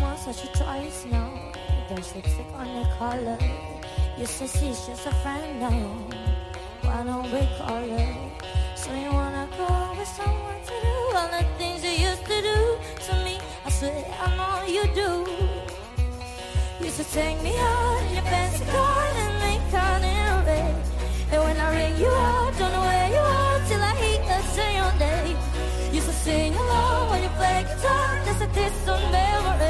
once such a twice now. There's lipstick on her collar. You say she's just a friend now. Why don't we call? So you wanna go with someone to do all the things you used to do to me? I swear I know you do. You used to take me out in your fancy car and make out in red. And when I ring you out, don't know where you are till I hear say your name. Used to sing along when you play guitar, that's a distant memory.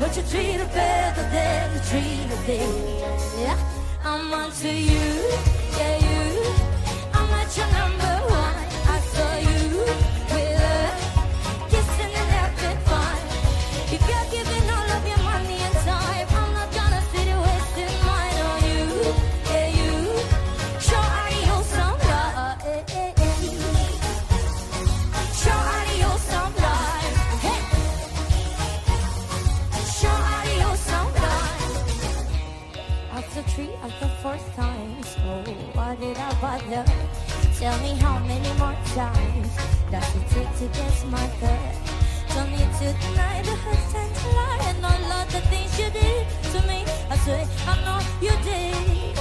But you treat her better than you treat her then. Yeah, I'm onto you, yeah you. Three, after fourth times, oh, why did I bother? Tell me how many more times does it take to get smarter? Tell me to deny the hurt and lie and all of the things you did to me. I swear I know you did.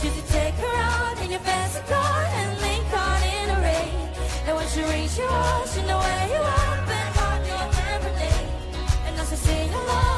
Should you take her out in your fancy car and link on in the rain? And when she reaches your house, you know where you are, and on your every day. And I I sing along